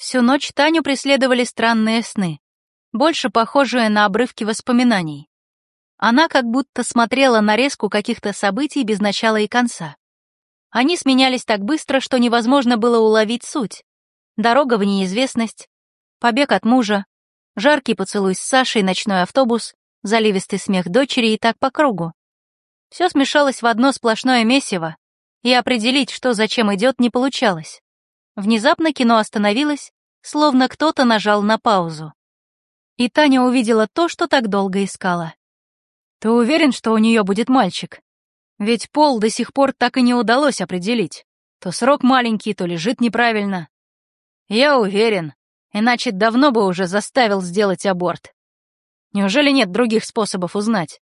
Всю ночь Таню преследовали странные сны, больше похожие на обрывки воспоминаний. Она как будто смотрела нарезку каких-то событий без начала и конца. Они сменялись так быстро, что невозможно было уловить суть. Дорога в неизвестность, побег от мужа, жаркий поцелуй с Сашей, ночной автобус, заливистый смех дочери и так по кругу. Все смешалось в одно сплошное месиво, и определить, что зачем идет, не получалось. Внезапно кино остановилось, словно кто-то нажал на паузу. И Таня увидела то, что так долго искала. «Ты уверен, что у нее будет мальчик? Ведь пол до сих пор так и не удалось определить. То срок маленький, то лежит неправильно». «Я уверен, иначе давно бы уже заставил сделать аборт. Неужели нет других способов узнать?»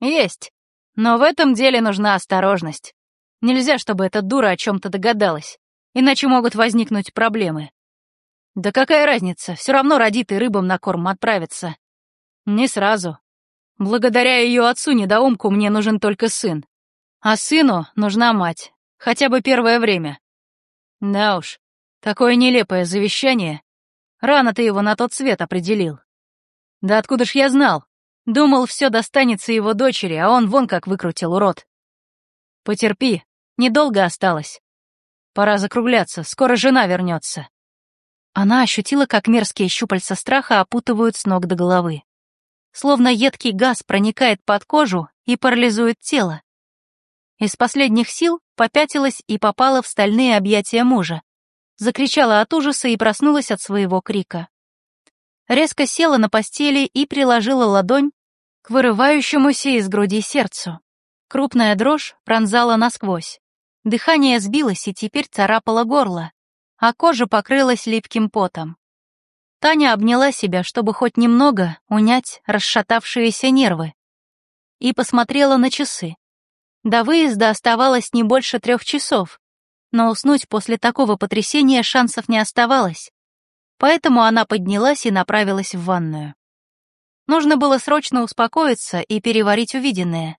«Есть, но в этом деле нужна осторожность. Нельзя, чтобы эта дура о чем-то догадалась иначе могут возникнуть проблемы. Да какая разница, все равно родит и рыбам на корм отправится. Не сразу. Благодаря ее отцу-недоумку мне нужен только сын. А сыну нужна мать, хотя бы первое время. Да уж, такое нелепое завещание. Рано ты его на тот свет определил. Да откуда ж я знал? Думал, все достанется его дочери, а он вон как выкрутил урод. Потерпи, недолго осталось. Пора закругляться, скоро жена вернется. Она ощутила, как мерзкие щупальца страха опутывают с ног до головы. Словно едкий газ проникает под кожу и парализует тело. Из последних сил попятилась и попала в стальные объятия мужа. Закричала от ужаса и проснулась от своего крика. Резко села на постели и приложила ладонь к вырывающемуся из груди сердцу. Крупная дрожь пронзала насквозь. Дыхание сбилось и теперь царапало горло, а кожа покрылась липким потом. Таня обняла себя, чтобы хоть немного унять расшатавшиеся нервы, и посмотрела на часы. До выезда оставалось не больше трех часов, но уснуть после такого потрясения шансов не оставалось, поэтому она поднялась и направилась в ванную. Нужно было срочно успокоиться и переварить увиденное,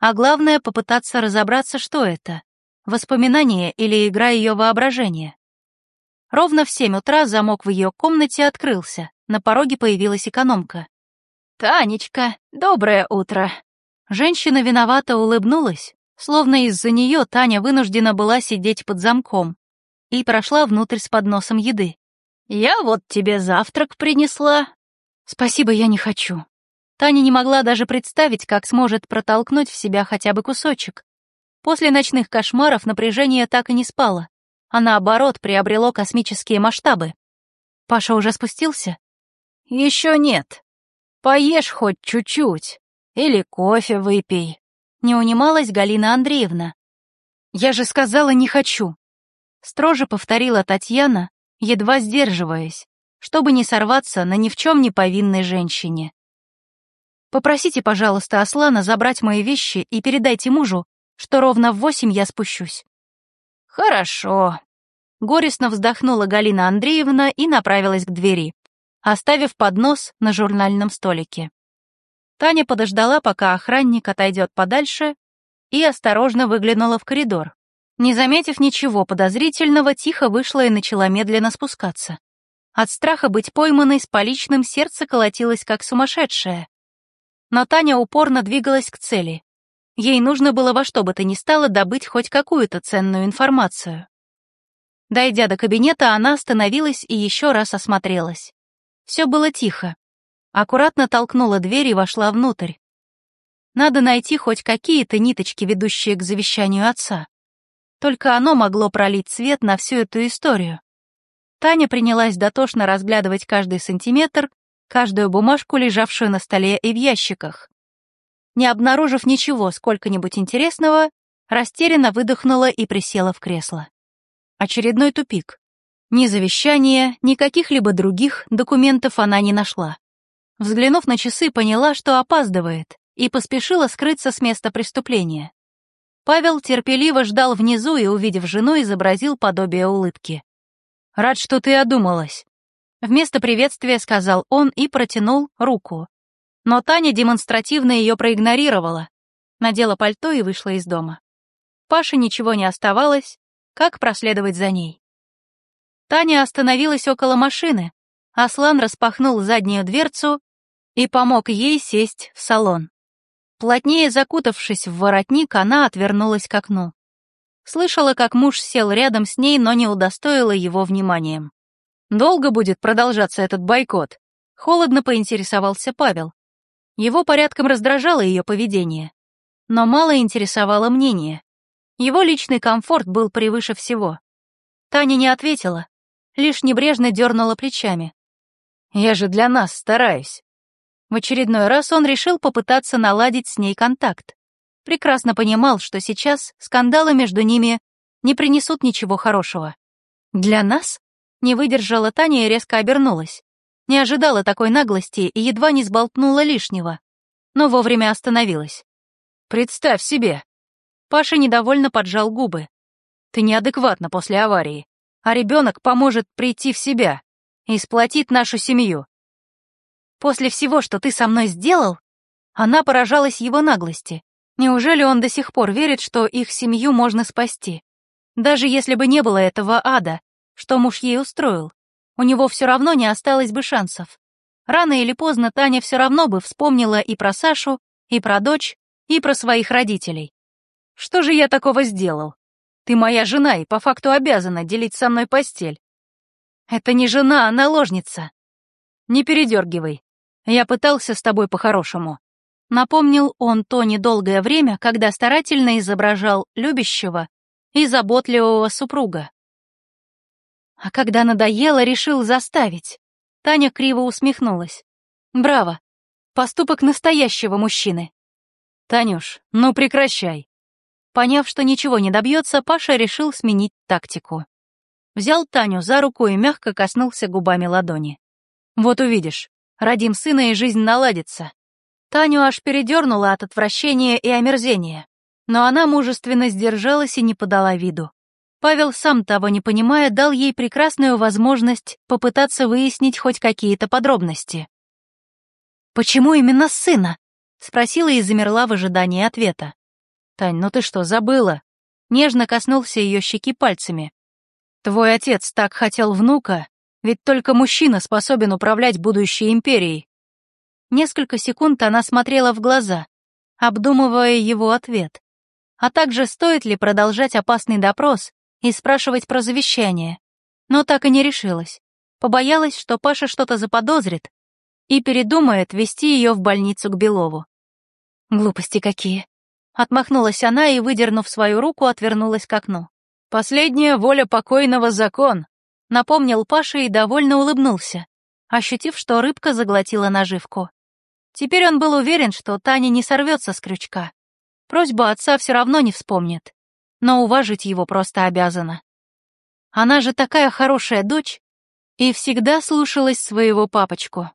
а главное — попытаться разобраться, что это. Воспоминание или игра ее воображения? Ровно в семь утра замок в ее комнате открылся, на пороге появилась экономка. «Танечка, доброе утро!» Женщина виновато улыбнулась, словно из-за нее Таня вынуждена была сидеть под замком, и прошла внутрь с подносом еды. «Я вот тебе завтрак принесла». «Спасибо, я не хочу». Таня не могла даже представить, как сможет протолкнуть в себя хотя бы кусочек. После ночных кошмаров напряжение так и не спало, а наоборот приобрело космические масштабы. Паша уже спустился? Еще нет. Поешь хоть чуть-чуть. Или кофе выпей. Не унималась Галина Андреевна. Я же сказала, не хочу. Строже повторила Татьяна, едва сдерживаясь, чтобы не сорваться на ни в чем не повинной женщине. Попросите, пожалуйста, Аслана забрать мои вещи и передайте мужу, что ровно в восемь я спущусь. Хорошо. Горестно вздохнула Галина Андреевна и направилась к двери, оставив поднос на журнальном столике. Таня подождала, пока охранник отойдет подальше, и осторожно выглянула в коридор. Не заметив ничего подозрительного, тихо вышла и начала медленно спускаться. От страха быть пойманной с поличным сердце колотилось как сумасшедшее. Но Таня упорно двигалась к цели. Ей нужно было во что бы то ни стало добыть хоть какую-то ценную информацию. Дойдя до кабинета, она остановилась и еще раз осмотрелась. Все было тихо. Аккуратно толкнула дверь и вошла внутрь. Надо найти хоть какие-то ниточки, ведущие к завещанию отца. Только оно могло пролить свет на всю эту историю. Таня принялась дотошно разглядывать каждый сантиметр, каждую бумажку, лежавшую на столе и в ящиках. Не обнаружив ничего сколько-нибудь интересного, растерянно выдохнула и присела в кресло. Очередной тупик. Ни завещания, ни каких-либо других документов она не нашла. Взглянув на часы, поняла, что опаздывает, и поспешила скрыться с места преступления. Павел терпеливо ждал внизу и, увидев жену, изобразил подобие улыбки. «Рад, что ты одумалась», — вместо приветствия сказал он и протянул руку, но Таня демонстративно ее проигнорировала, надела пальто и вышла из дома. Паше ничего не оставалось, как проследовать за ней. Таня остановилась около машины. Аслан распахнул заднюю дверцу и помог ей сесть в салон. Плотнее закутавшись в воротник, она отвернулась к окну. Слышала, как муж сел рядом с ней, но не удостоила его вниманием. «Долго будет продолжаться этот бойкот?» Холодно поинтересовался Павел. Его порядком раздражало ее поведение, но мало интересовало мнение. Его личный комфорт был превыше всего. Таня не ответила, лишь небрежно дернула плечами. «Я же для нас стараюсь». В очередной раз он решил попытаться наладить с ней контакт. Прекрасно понимал, что сейчас скандалы между ними не принесут ничего хорошего. «Для нас?» — не выдержала Таня и резко обернулась. Не ожидала такой наглости и едва не сболтнула лишнего, но вовремя остановилась. «Представь себе!» Паша недовольно поджал губы. «Ты неадекватна после аварии, а ребенок поможет прийти в себя и сплотит нашу семью». «После всего, что ты со мной сделал?» Она поражалась его наглости. Неужели он до сих пор верит, что их семью можно спасти? Даже если бы не было этого ада, что муж ей устроил у него все равно не осталось бы шансов. Рано или поздно Таня все равно бы вспомнила и про Сашу, и про дочь, и про своих родителей. Что же я такого сделал? Ты моя жена и по факту обязана делить со мной постель. Это не жена, а наложница. Не передергивай. Я пытался с тобой по-хорошему. Напомнил он то недолгое время, когда старательно изображал любящего и заботливого супруга. А когда надоело, решил заставить. Таня криво усмехнулась. Браво. Поступок настоящего мужчины. Танюш, ну прекращай. Поняв, что ничего не добьется, Паша решил сменить тактику. Взял Таню за руку и мягко коснулся губами ладони. Вот увидишь, родим сына и жизнь наладится. Таню аж передернула от отвращения и омерзения, но она мужественно сдержалась и не подала виду. Павел, сам того не понимая, дал ей прекрасную возможность попытаться выяснить хоть какие-то подробности. «Почему именно сына?» — спросила и замерла в ожидании ответа. «Тань, ну ты что, забыла?» Нежно коснулся ее щеки пальцами. «Твой отец так хотел внука, ведь только мужчина способен управлять будущей империей». Несколько секунд она смотрела в глаза, обдумывая его ответ. А также стоит ли продолжать опасный допрос, и спрашивать про завещание, но так и не решилась. Побоялась, что Паша что-то заподозрит и передумает вести ее в больницу к Белову. Глупости какие. Отмахнулась она и, выдернув свою руку, отвернулась к окну. «Последняя воля покойного закон», — напомнил Паша и довольно улыбнулся, ощутив, что рыбка заглотила наживку. Теперь он был уверен, что Таня не сорвется с крючка. Просьба отца все равно не вспомнит но уважить его просто обязана. Она же такая хорошая дочь и всегда слушалась своего папочку.